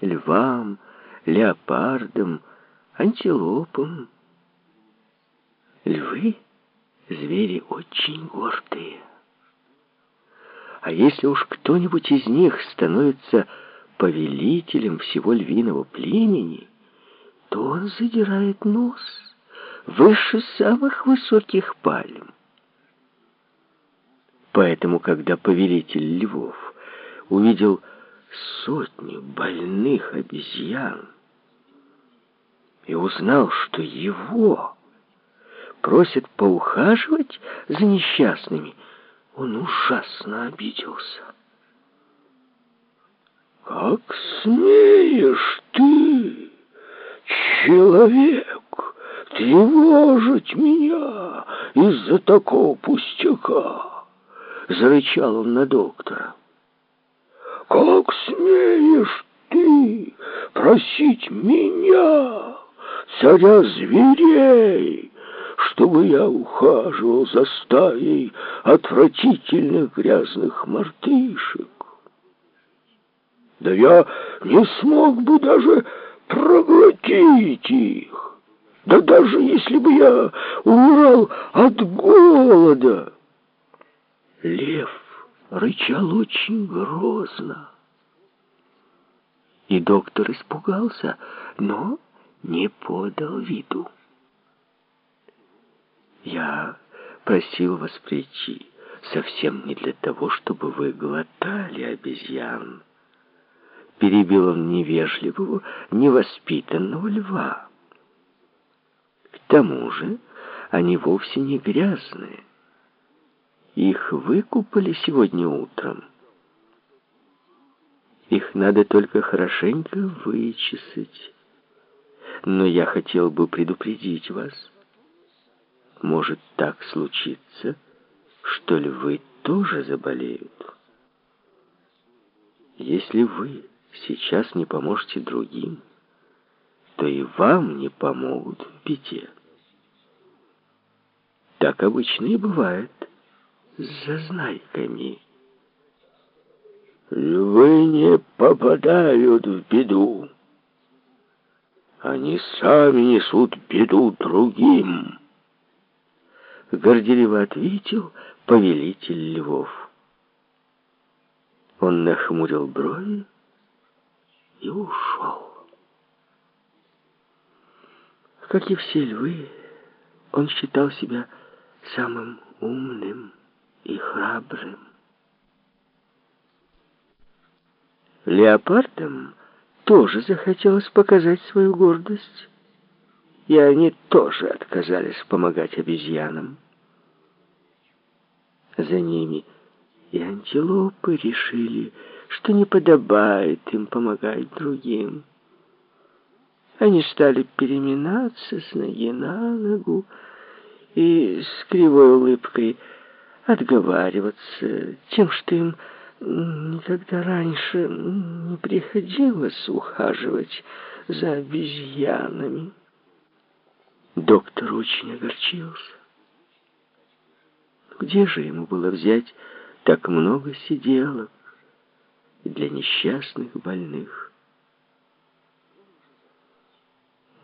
львам, леопардам, антилопам. Львы — звери очень гордые. А если уж кто-нибудь из них становится повелителем всего львиного племени, то он задирает нос выше самых высоких пальм. Поэтому, когда повелитель львов увидел сотню больных обезьян и узнал, что его просят поухаживать за несчастными, он ужасно обиделся. «Как смеешь ты, человек, тревожить меня из-за такого пустяка!» Зарычал он на доктора. «Как смеешь ты просить меня, царя зверей, чтобы я ухаживал за стаей отвратительных грязных мартышек? Да я не смог бы даже проглотить их. Да даже если бы я умирал от голода. Лев рычал очень грозно. И доктор испугался, но не подал виду. Я просил вас прийти совсем не для того, чтобы вы глотали обезьян. Перебил он невежливого, невоспитанного льва. К тому же они вовсе не грязные. Их выкупали сегодня утром. Их надо только хорошенько вычесать. Но я хотел бы предупредить вас. Может так случиться, что львы тоже заболеют. Если вы сейчас не поможете другим, то и вам не помогут в беде. Так обычно и бывает с зазнайками. Львы не попадают в беду. Они сами несут беду другим. Горделиво ответил повелитель львов. Он нахмурил брови и ушел. Как и все львы, он считал себя самым умным и храбрым. Леопардам тоже захотелось показать свою гордость, и они тоже отказались помогать обезьянам. За ними и антилопы решили, что не подобает им помогать другим. Они стали переминаться с ноги на ногу и с кривой улыбкой отговариваться тем, что им никогда раньше не приходилось ухаживать за обезьянами. Доктор очень огорчился. Где же ему было взять так много сиделок для несчастных больных?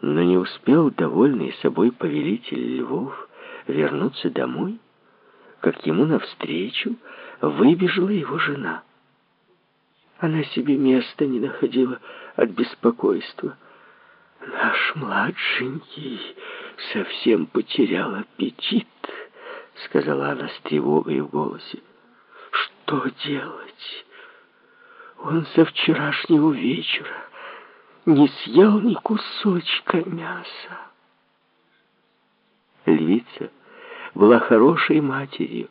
Но не успел довольный собой повелитель львов вернуться домой, как ему навстречу выбежала его жена. Она себе места не находила от беспокойства. «Наш младшенький совсем потерял аппетит», — сказала она с тревогой в голосе. «Что делать? Он со вчерашнего вечера не съел ни кусочка мяса». Львица была хорошей матерью,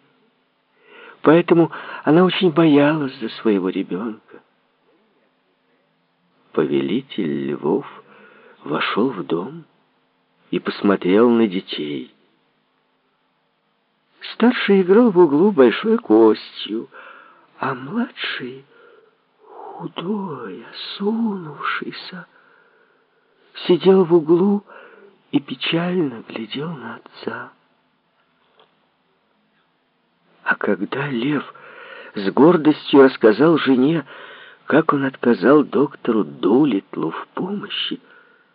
поэтому она очень боялась за своего ребенка. Повелитель львов вошел в дом и посмотрел на детей. Старший играл в углу большой костью, а младший, худой, осунувшийся, сидел в углу и печально глядел на отца. А когда лев с гордостью рассказал жене, как он отказал доктору Дулитлу в помощи,